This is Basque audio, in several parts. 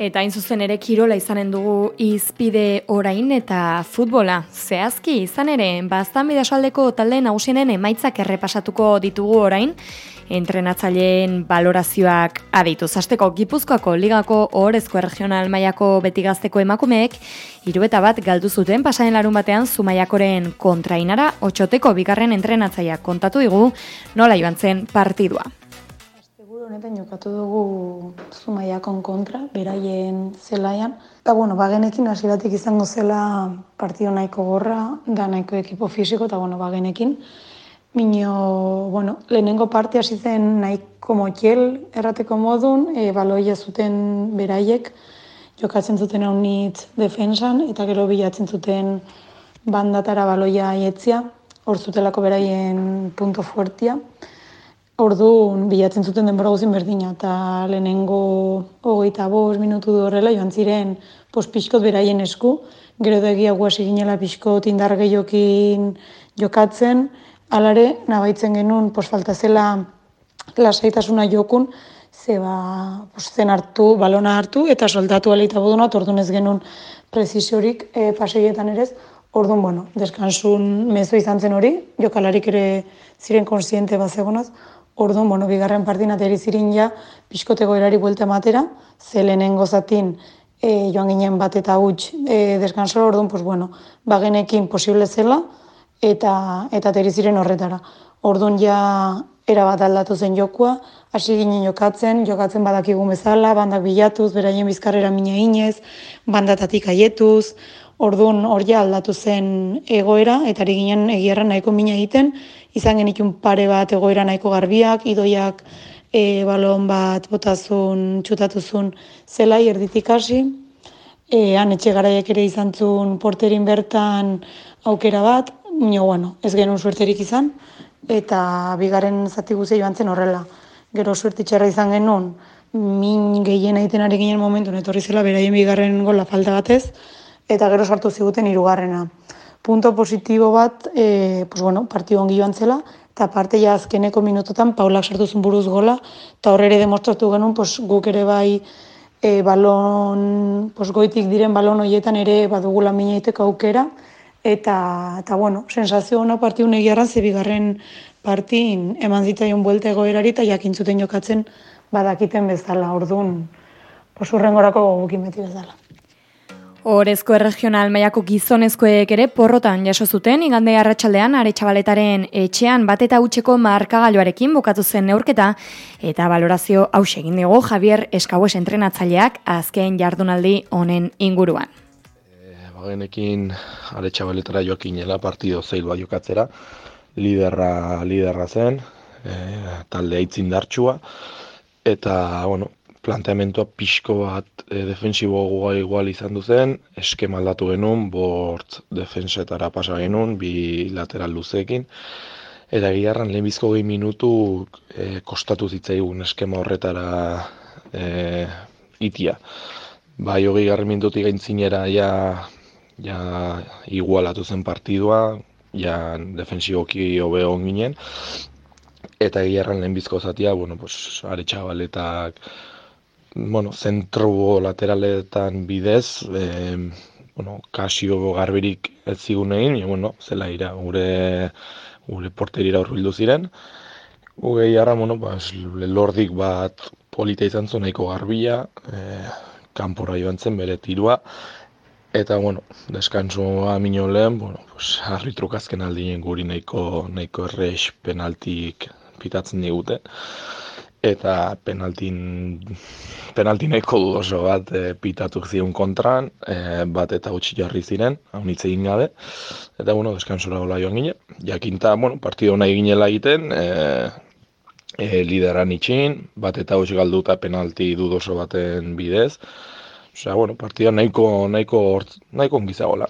Eta hain zuzen ere kirola izanen dugu izpide orain eta futbola. Zehazki izan ere, baztan bidasaldeko talde nagusienen emaitzak errepasatuko ditugu orain, entrenatzaileen balorazioak aditu. Zasteko Gipuzkoako ligako ohorezko regional mailako betigazteko emakumeek, hiru eta bat galdu zuten pasaren larun batean zumaiakoren kontrainara, otxoteko bigarren entrenatzaileak kontatu digu nola joan zen partidua honetan jokatu dugu Zumaiakon kontra, beraien zelaian. Eta, bueno, bagenekin hasieratik izango zela partio nahiko gorra, da nahiko ekipo fisiko, eta, bueno, bagenekin. Mino, bueno, lehenengo parte hasi zen nahiko motiel errateko modun, e, baloia zuten beraiek, jokatzen zuten hau defensan, eta gero bilatzen zuten bandatara baloia aietzia, hor zutelako beraien punto fuertia. Orduan, bilatzen zuten denbora guzin berdina, eta lehenengo hogeita bost minutu du horrela joan ziren pos pixkot beraien esku, gero da egia guasi ginela pixkot indar gehiokin jokatzen, alare, nabaitzen genuen pos falta zela lasaitasuna jokun, ze ba, pos, zen hartu, balona hartu, eta soldatu aleita boduna, orduan ez genuen prezisiorik e, paseietan ere, Orduan, bueno, deskansun mezu izan zen hori, jokalarik ere ziren konsiente bat zegonaz, Orduan, bueno, bigarren partin ateri zirin ja, pixkoteko erari buelta ematera, ze lehenengo zatin e, joan ginen bat eta huts e, deskansora, orduan, pues, bueno, bagenekin posible zela, eta eta ateri ziren horretara. Orduan ja era bat aldatu zen jokua, hasi ginen jokatzen, jokatzen badakigu bezala, bandak bilatuz, beraien bizkarrera mina inez, bandatatik aietuz, orduan hor ja aldatu zen egoera, eta ari ginen egierra nahiko mina egiten, izan genitun pare bat egoera nahiko garbiak, idoiak e, balon bat botazun, txutatuzun zelai erditik hasi. E, han etxe garaiek ere izan zuen porterin bertan aukera bat, nio, bueno, ez genuen suerterik izan, eta bigarren zati guzea joan zen horrela. Gero suertitxerra izan genuen, min gehien egiten ari ginen momentu, etorri zela beraien bigarren gola falta batez, eta gero sartu ziguten hirugarrena punto positibo bat, e, pues bueno, partio ongi joan zela, eta parte ja azkeneko minutotan Paulak sartu zuen buruz gola, eta horre ere demostratu genuen, pues, guk ere bai e, balon, pues, goitik diren balon horietan ere badugula minaiteko aukera, eta, eta bueno, sensazio hona partio negiarra zebigarren partin eman zitzaion buelte egoerari eta jakintzuten jokatzen badakiten bezala, orduan, pues, urrengorako gogukin beti bezala. Horezko erregional maiako gizonezkoek ere porrotan jaso zuten igande arratsaldean aretsabaletaren etxean bat eta utxeko markagailuarekin bukatu zen neurketa eta balorazio haus egin dugu Javier Eskaues entrenatzaileak azken jardunaldi honen inguruan. E, bagenekin aretsabaletara joakinela partido zeil bat jokatzera, liderra, liderra zen, e, talde aitzin dartsua, eta, bueno, planteamentua pixko bat e, defensibo guai igual izan duzen, eskema aldatu genuen, bort defensetara pasa genuen, bi lateral luzeekin, eta giharran lehenbizko gehi minutu e, kostatu zitzaigun eskema horretara e, itia. Bai hogei garri minututik gaintzinera ja, ja igualatu zen partidua, ja defensiboki hobe ginen, eta giharran lehenbizko zatia, bueno, pues, are txabaletak, bueno, zentro lateraletan bidez, e, bueno, kasio garberik ez zigun egin, e, bueno, zela ira, gure, gure porterira horbildu ziren. Gugei harra, bueno, bas, lordik bat polita izan zuen nahiko garbila, e, kanpora joan zen bere tirua, eta, bueno, deskantzua minio lehen, bueno, pues, arbitruk azken aldien guri nahiko, nahiko errex penaltik pitatzen digute eta penaltin penalti nahiko du oso bat e, pitatu zion kontran, e, bat eta gutxi jarri ziren, hau nitze egin gabe, eta bueno, deskansura gola joan gine, jakinta, bueno, partido nahi ginela egiten, e, e, lideran itxin, bat eta gutxi galduta penalti dudoso baten bidez, osea, bueno, partido nahiko, nahiko, nahiko ongizagola.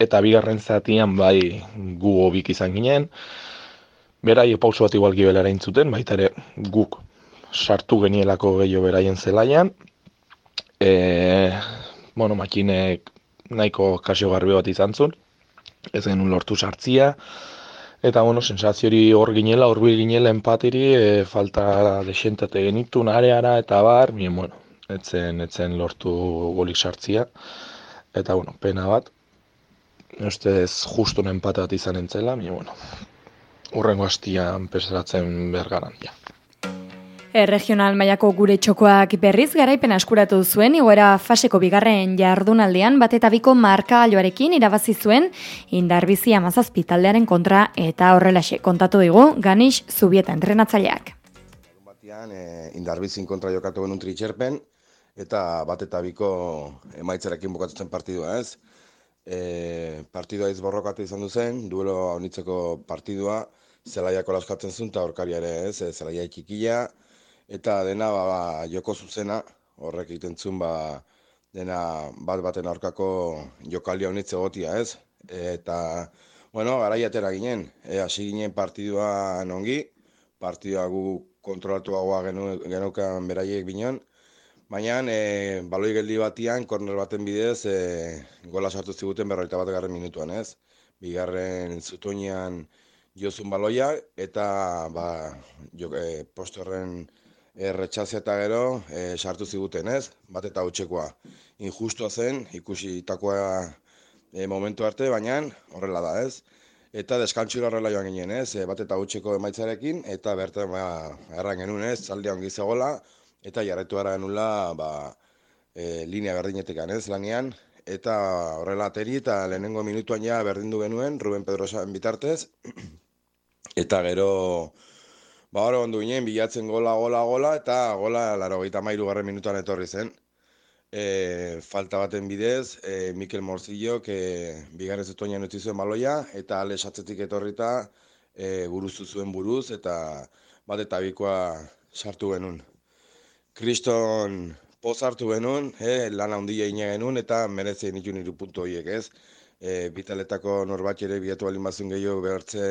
Eta bigarren zatian bai gu hobik izan ginen, Berai, pauso bat igual gibelera intzuten, baita ere guk sartu genielako gehiago beraien zelaian. E, bueno, makinek nahiko kasio garbi bat izan zuen, ez genuen lortu sartzia. Eta, bueno, sensaziori hor ginela, hor ginela empatiri, e, falta desentate genitu, nareara eta bar, bien, bueno, etzen, etzen lortu golik sartzia, eta, bueno, pena bat, ustez justu empate bat izan entzela, mi, bueno, urrengo hastian pesaratzen bergaran, ja. Regional mailako gure txokoak berriz garaipen askuratu zuen, igoera faseko bigarren jardunaldean bat eta biko marka alioarekin irabazi zuen indarbizi amazazpi taldearen kontra eta horrelaxe kontatu digu Ganix Zubieta entrenatzaileak. Batean, e, indarbizin kontra jokatu genuen tritxerpen eta bat eta biko emaitzarekin bukatzen partidua ez. E, partidua izborrokatu izan duzen, duelo haunitzeko partidua, zelaiako laskatzen zuen eta horkari ere ez, e, zelaia ikikila, eta dena ba, ba, joko zuzena, horrek egiten zuen ba, dena bat baten aurkako jokaldi honitze gotia, ez? Eta, bueno, garai atera ginen, e, hasi ginen partidua nongi, partidua gu kontrolatuagoa genu, genukan beraiek bineon, baina e, baloi geldi batian, korner baten bidez, e, gola sartu ziguten berroita bat garren minutuan, ez? Bigarren zutunean jozun baloia, eta ba, jo, e, postorren erretxazia eta gero e, sartu ziguten ez, bat eta utxekoa. Injustua zen, ikusi itakoa e, momentu arte, baina horrela da ez. Eta deskantxura horrela joan ginen ez, e, bat eta utxeko emaitzarekin, eta bertan ba, erran genuen ez, zaldi ongi zegoela, eta jarretu gara genula ba, e, linea berdinetik ez, lanian, eta horrela ateri eta lehenengo minutuan ja berdindu genuen, Ruben Pedrosan bitartez, eta gero... Ba, hori ondu ginen, bilatzen gola, gola, gola, eta gola, laro gaita mairu garren minutuan etorri zen. E, falta baten bidez, e, Mikel Morzillo, que bigarren zetuanean utzi zuen baloia, eta ale satzetik etorrita e, buruzu zuen buruz, eta bat eta bikoa sartu genuen. Kriston poz hartu genuen, e, lan handia ina genuen, eta merezien itun iru puntu horiek ez. E, bitaletako norbat ere biatu alin bazun gehiago behartze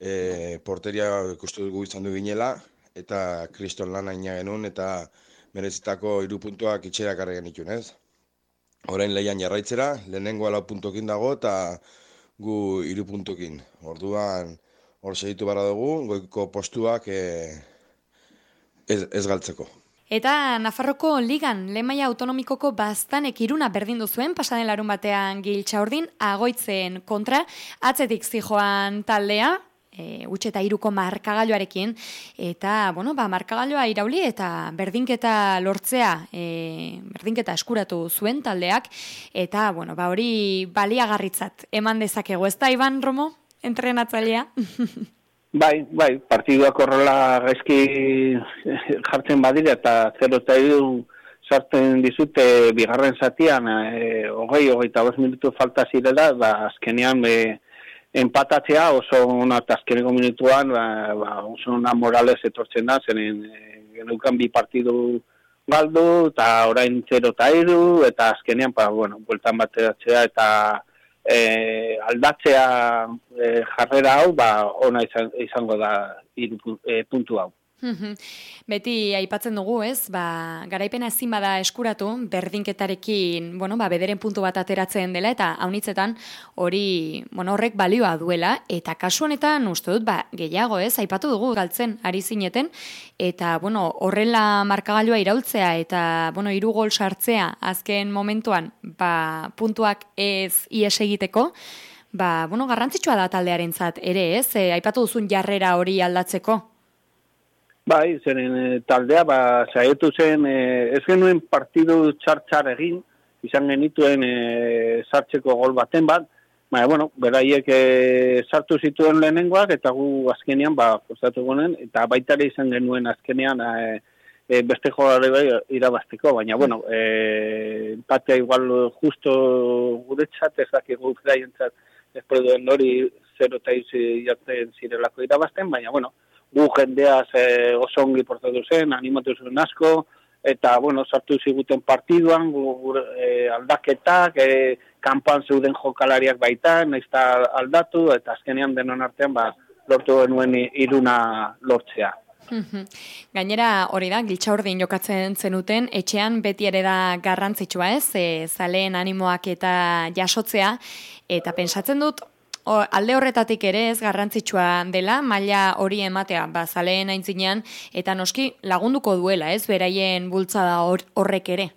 e, porteria ikustu dugu izan du ginela, eta kriston lan aina genuen, eta merezitako iru puntuak itxera karre genitun, ez? Horain lehian jarraitzera, lehenengo alau puntokin dago, eta gu iru puntokin. Orduan, hor segitu barra dugu, goiko postuak e, ez, ez galtzeko. Eta Nafarroko ligan lemaia autonomikoko bastanek iruna berdindu zuen pasaden larun batean giltza ordin agoitzen kontra atzetik zijoan taldea e, utxe eta iruko markagailoarekin, eta, bueno, ba, markagailoa irauli eta berdinketa lortzea, e, berdinketa eskuratu zuen taldeak, eta, bueno, ba, hori baliagarritzat eman dezakegu, ez da, Iban Romo, entrenatzailea? Bai, bai, partiduak horrela gaizki jartzen badira eta 0 eta sartzen dizute bigarren zatian, e, hogei, hogei eta minutu falta zirela, ba, azkenean be, empatatzea oso ona azkeneko minutuan ba, ba, oso ona morales etortzen da zenen e, bi partidu galdu eta orain 0 eta iru eta azkenean ba, bueno, bueltan bateratzea eta e, aldatzea e, jarrera hau ba, ona izango da iru, e, puntu hau. Beti aipatzen dugu, ez? Ba, garaipena ezin bada eskuratu berdinketarekin, bueno, ba, bederen puntu bat ateratzen dela eta haunitzetan hori, bueno, horrek balioa duela eta kasu honetan uste dut, ba, gehiago, ez? Aipatu dugu galtzen ari zineten eta, bueno, horrela markagailua iraultzea eta, bueno, hiru gol sartzea azken momentuan, ba, puntuak ez ies egiteko, ba, bueno, garrantzitsua da taldearentzat ere, ez? E, aipatu duzun jarrera hori aldatzeko. Bai, zeren e, taldea, ba, saietu zen, e, ez genuen partidu txar-txar egin, izan genituen e, sartzeko gol baten bat, baina, bueno, beraiek e, sartu zituen lehenengoak, eta gu azkenean, ba, kostatu gunen, eta baitare izan genuen azkenean, e, e, beste jolare bai irabazteko, baina, bueno, e, empatea igual justo guretzat, ez dakik gu fraientzat, ez duen hori 0 eta izi zirelako irabazten, baina, bueno, gu jendea ze oso ongi portatu zen, animatu zuen asko, eta, bueno, sartu ziguten partiduan, gu, e, aldaketak, e, kanpoan zeuden jokalariak baita, naizta aldatu, eta azkenean denon artean, ba, lortu genuen iruna lortzea. Gainera hori da, giltza urdin jokatzen zenuten, etxean beti ere da garrantzitsua ez, e, zaleen animoak eta jasotzea, eta pensatzen dut alde horretatik ere ez garrantzitsua dela, maila hori ematea, ba, zaleen aintzinean, eta noski lagunduko duela, ez, beraien bultzada horrek ere.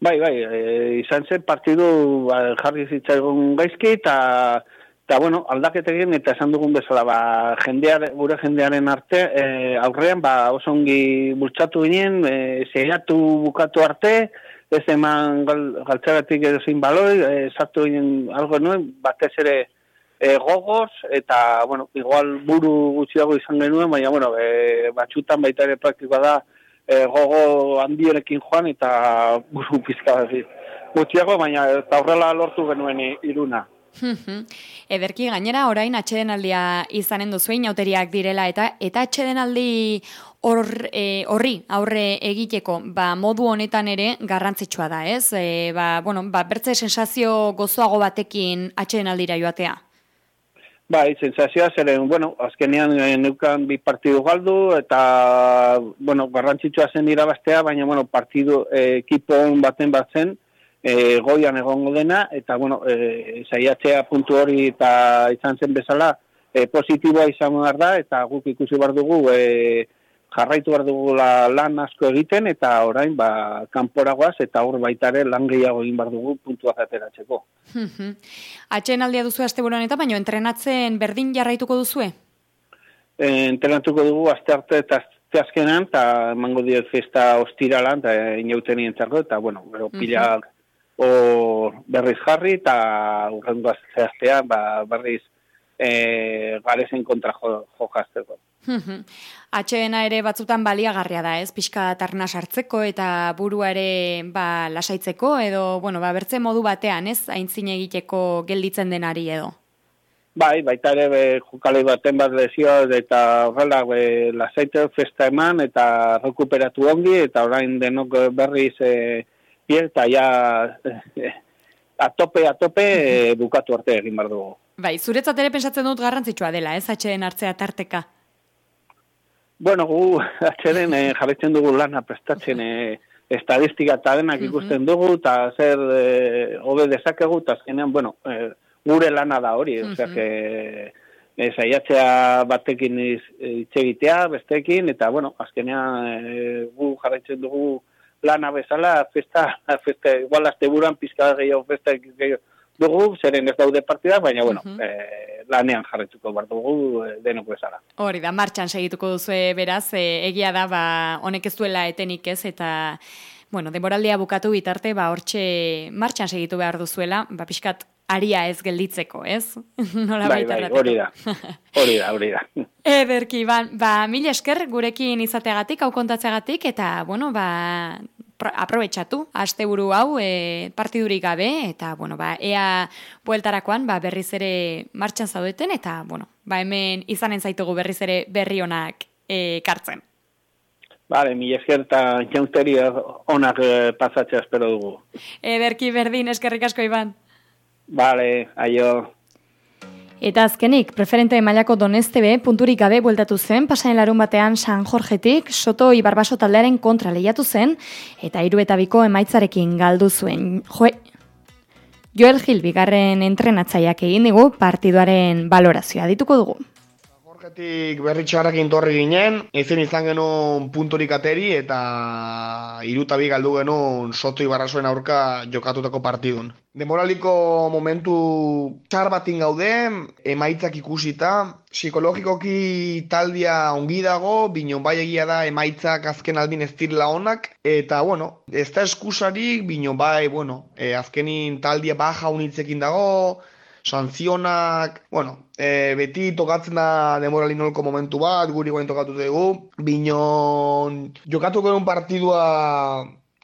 Bai, bai, e, izan zen partidu ba, jarri zitzaigun gaizki, eta eta bueno, aldaketegin eta esan dugun bezala, ba, jendear, gure jendearen arte, e, aurrean, ba, oso ongi bultzatu ginen, e, bukatu arte, ez eman gal, galtzeratik edo zein baloi, e, sartu ginen algo nuen, batez ere e, gogoz, eta, bueno, igual buru gutxiago izan genuen, baina, bueno, e, batxutan baita ere praktikoa da, e, gogo handierekin joan eta buru pizka gutxiago, baina eta horrela lortu genuen iruna. Ederki gainera orain atxeden aldia izanen duzuein auteriak direla eta eta atxeden aldi hor, e, horri aurre egiteko ba, modu honetan ere garrantzitsua da, ez? E, ba, bueno, ba, bertze sensazio gozoago batekin atxeden aldira joatea. Bai, sensazioa zeren, bueno, azkenean eh, neukan bi partidu galdu, eta, bueno, garrantzitsua zen irabaztea, baina, bueno, partidu eh, ekipo baten bat zen, eh, goian egongo dena, eta, bueno, eh, zaiatzea puntu hori eta izan zen bezala, eh, positiboa izan behar da, eta guk ikusi behar dugu, eh, jarraitu behar dugula lan asko egiten, eta orain, ba, kanporagoaz, eta hor baitare lan gehiago egin behar dugu puntua zateratzeko. Atxen aldia duzu aste eta baino, entrenatzen berdin jarraituko duzue? E, entrenatuko dugu aste arte eta aste azkenan, eta emango diet festa ostiralan, eta inauten ientzako, eta bueno, bero, pila o berriz jarri, eta urrengo aztean, ba, berriz e, garezen kontra jo, jo Atxeena ere batzutan baliagarria da, ez? Pixka tarna sartzeko eta burua ere ba, lasaitzeko edo, bueno, ba, bertze modu batean, ez? Aintzin egiteko gelditzen denari edo. Bai, baita ere be, jokale baten bat lezio eta horrela be, lasaitze festa eman eta rekuperatu ongi eta orain denok berriz e, eta ja e, atope, atope e, bukatu arte egin bar dugu. Bai, zuretzat ere pensatzen dut garrantzitsua dela, ez? Atxeen hartzea tarteka. Bueno, gu atxeren e, jarretzen dugu lana prestatzen e, estadistika eta denak ikusten dugu, eta zer e, hobe dezakegu, eta azkenean, bueno, e, gure lana da hori, uh -huh. osea, que e, zaiatzea batekin itxegitea, bestekin, eta, bueno, azkenean e, gu jarretzen dugu lana bezala, festa, festa, igual azte buruan, pizka gehiago, festa gehiago, dugu, zeren ez daude partida, baina, bueno, uh lanean jarretuko bar dugu e, denok bezala. Hori da, martxan segituko duzu beraz, e, egia da, ba, honek ez duela etenik ez, eta, bueno, demoraldia bukatu bitarte, ba, hortxe martxan segitu behar duzuela, ba, pixkat, aria ez gelditzeko, ez? Nola bai, bai, hori da, hori da, hori da. Ederki, ba, ba, mil esker gurekin izateagatik, hau kontatzeagatik, eta, bueno, ba, aprobetxatu, asteburu hau e, partidurik gabe, eta, bueno, ba, ea bueltarakoan, ba, berriz ere martxan zaudeten, eta, bueno, ba, hemen izanen zaitugu berriz ere berri honak e, kartzen. Bale, mi esker eta jauzteri onak e, pasatzea espero dugu. Ederki berdin, eskerrik asko, Iban. Bale, aio. Eta azkenik, preferente mailako donestebe punturik gabe bueltatu zen, pasain larun batean San Jorgetik, Soto Ibarbaso taldearen kontra lehiatu zen, eta hiru eta biko emaitzarekin galdu zuen. Jo, Joel Gil bigarren entrenatzaiak egin digu partiduaren balorazioa dituko dugu. Jorgetik berri txarrakin torri ginen, ezin izan genuen punturik ateri eta irutabi galdu genuen Soto Ibarrasoen aurka jokatutako partidun. Demoraliko momentu txar batin gaude, emaitzak ikusita, psikologikoki taldia ongi dago, binon bai egia da emaitzak azken aldin ez dirla honak, eta bueno, ez da eskusarik, binon bai, bueno, e, azkenin taldia baja unitzekin dago, sanzionak, bueno, e, beti tokatzen da demoralinolko momentu bat, guri goen tokatu dugu, binon jokatu un partidua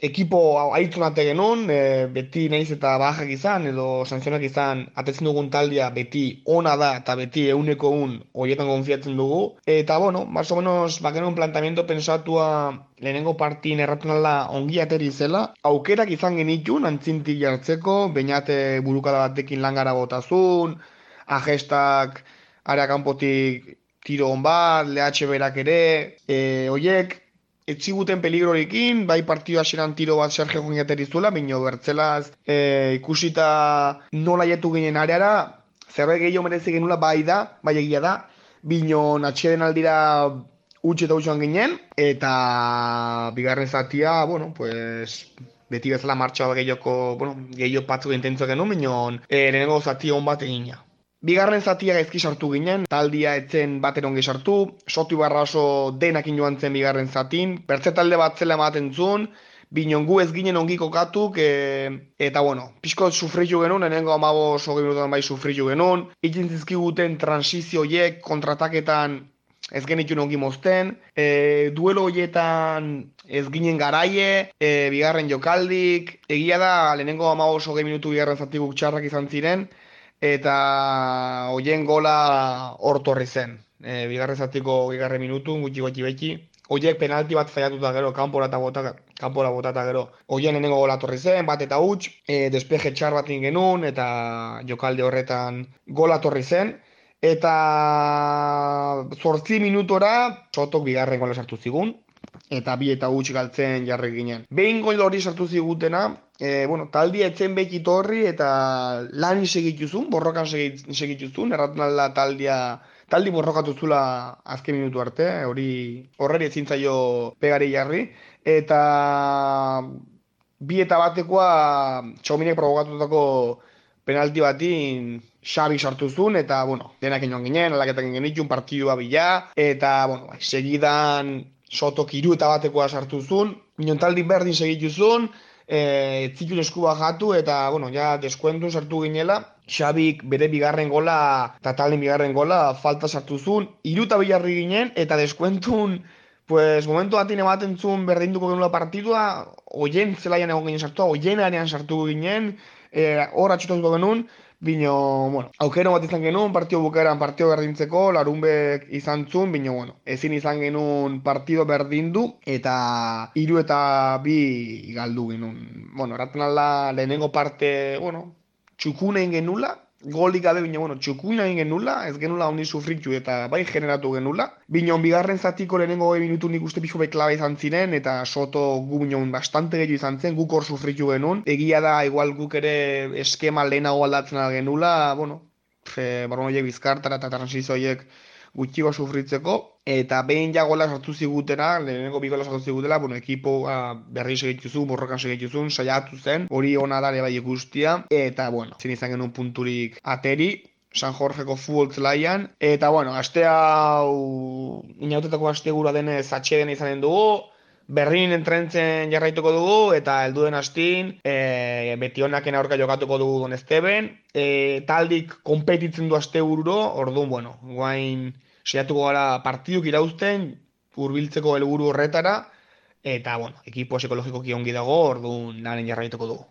ekipo haitzun ate genuen, e, beti nahiz eta bajak izan, edo sanzionak izan, atetzen dugun taldia beti ona da, eta beti euneko un horietan konfiatzen dugu. Eta, bueno, más o menos, ba genuen plantamiento pensatua lehenengo partin erratunala ongi ateri zela, aukerak izan genitun, antzintik jartzeko, bainate burukada batekin langara botazun, agestak, area kanpotik tiro hon bat, lehatxe berak ere, e, oiek, etziguten peligrorekin, bai partio hasieran tiro bat Sergio Juñateri zuela, bino bertzelaz e, ikusita nola jetu ginen areara, zerbait gehiago merezi genula bai da, bai egia da, binon atxeden aldira utxe eta utxoan ginen, eta bigarren zatia, bueno, pues, beti bezala martxoa gehioko, bueno, gehiago patzu intentzu genuen, binon, e, lehenengo zatia hon bat egina. Bigarren zatia gaizki sartu ginen, taldia etzen baten ongi sartu, sotu barra oso denakin joan zen bigarren zatin, pertze talde bat zela ematen zuen, binon gu ez ginen ongi kokatuk, e, eta bueno, pixko sufritu genuen, enengo amabo sogi minutuan bai sufritu genuen, ikin zizkiguten transizioiek kontrataketan ez genitu ongi mozten, e, duelo horietan ez ginen garaie, e, bigarren jokaldik, egia da, lehenengo amabo sogi minutu bigarren zatiguk txarrak izan ziren, eta hoien gola hortorri zen. E, bigarren zatiko bigarren minutu, gutxi gutxi beti, Oiek penalti bat faiatuta gero, kanpora eta bota, kanpora bota eta gero. Oien enengo gola torri zen, bat eta huts, e, despeje txar bat genuen, eta jokalde horretan gola torri zen. Eta zortzi minutora, sotok bigarren gola sartu zigun, eta bi eta huts galtzen jarri ginen. Behin gol hori sartu zigutena, e, bueno, taldi etzen beki torri, eta lan segituzun, borrokan segituzun, erratu nalda taldia taldi borrokatu zula azken minutu arte, hori horreri ezin zaio pegari jarri, eta bi eta batekoa txominek provokatutako penalti batin Xabi sartu zuen, eta, bueno, denak inoan ginen, alaketak ingen ditun, partidua bila, eta, bueno, bai, segidan sotok iru eta batekoa sartu zuen, minon taldi berdin segitu zuen, e, eskua eskua jatu eta, bueno, ja, deskuentu sartu ginela. Xabik bere bigarren gola eta talen bigarren gola falta sartu zuen. Iruta bilarri ginen eta deskuentun pues, momentu batin ematen zuen berdinduko genula partidua, oien zelaian egon ginen sartu, oien sartu ginen, e, hor atxutatuko genuen, Bino, bueno, aukero bat izan genuen, partio bukaeran partio berdintzeko, larunbek izan zuen, bino, bueno, ezin izan genuen partido berdindu, eta hiru eta bi galdu genuen. Bueno, eraten alda lehenengo parte, bueno, txukunein genula, golik gabe, bine, bueno, txukuina egin genula, ez genula honi sufritu eta bai generatu genula. Bino, bigarren zatiko lehenengo goi minutu nik uste pixo klaba izan ziren, eta soto gu bino, bastante gehiago izan zen, guk hor sufritu genuen. Egia da, igual guk ere eskema lehenago aldatzen genula, bueno, fe, horiek bizkartara eta transizioiek gutxiko sufritzeko, eta behin ja gola sartu zigutena, lehenengo bi gola sartu zigutela, bueno, ekipo a, berri segitzu, borrokan segitzu, saiatu zen, hori ona dare bai guztia, eta, bueno, zin izan genuen punturik ateri, San Jorgeko futbol zelaian, eta, bueno, aste hau, inautetako aste gura denez atxeden izanen dugu, Berrin entrentzen jarraituko dugu eta helduen astin e, beti honaken aurka jokatuko dugu Don Esteben. E, taldik konpetitzen du aste bururo, orduan, bueno, guain seiatuko gara partiduk irauzten, hurbiltzeko helburu horretara, eta, bueno, ekipo ekologiko ongi dago, orduan lanen jarraituko dugu.